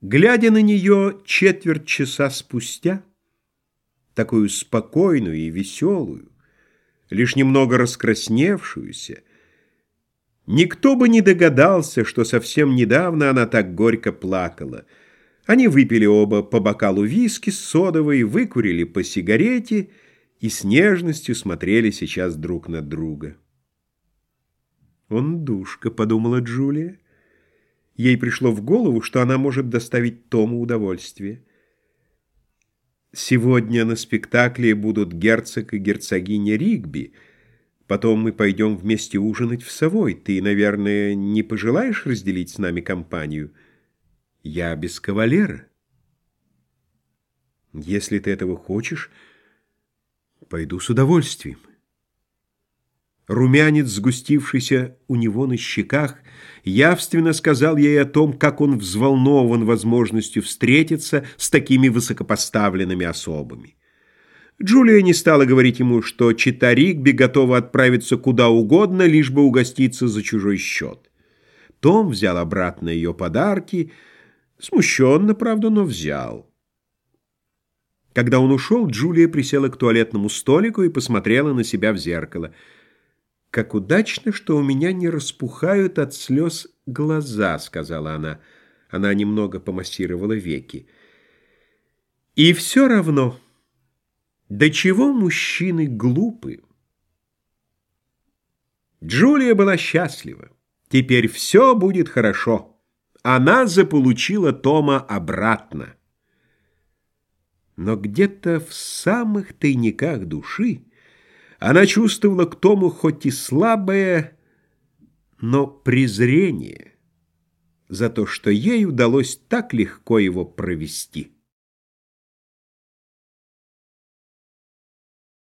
Глядя на нее четверть часа спустя, такую спокойную и веселую, лишь немного раскрасневшуюся, никто бы не догадался, что совсем недавно она так горько плакала. Они выпили оба по бокалу виски с содовой, выкурили по сигарете и с нежностью смотрели сейчас друг на друга. «Он душка», — подумала Джулия. Ей пришло в голову, что она может доставить Тому удовольствие. Сегодня на спектакле будут герцог и герцогиня Ригби. Потом мы пойдем вместе ужинать в Совой. Ты, наверное, не пожелаешь разделить с нами компанию? Я без кавалера. Если ты этого хочешь, пойду с удовольствием. Румянец, сгустившийся у него на щеках, явственно сказал ей о том, как он взволнован возможностью встретиться с такими высокопоставленными особами. Джулия не стала говорить ему, что чита Ригби готова отправиться куда угодно, лишь бы угоститься за чужой счет. Том взял обратно ее подарки, смущенно, правда, но взял. Когда он ушел, Джулия присела к туалетному столику и посмотрела на себя в зеркало — «Как удачно, что у меня не распухают от слез глаза», — сказала она. Она немного помассировала веки. «И все равно, до чего мужчины глупы?» Джулия была счастлива. Теперь все будет хорошо. Она заполучила Тома обратно. Но где-то в самых тайниках души она чувствовала к Тому хоть и слабое, но презрение за то, что ей удалось так легко его провести.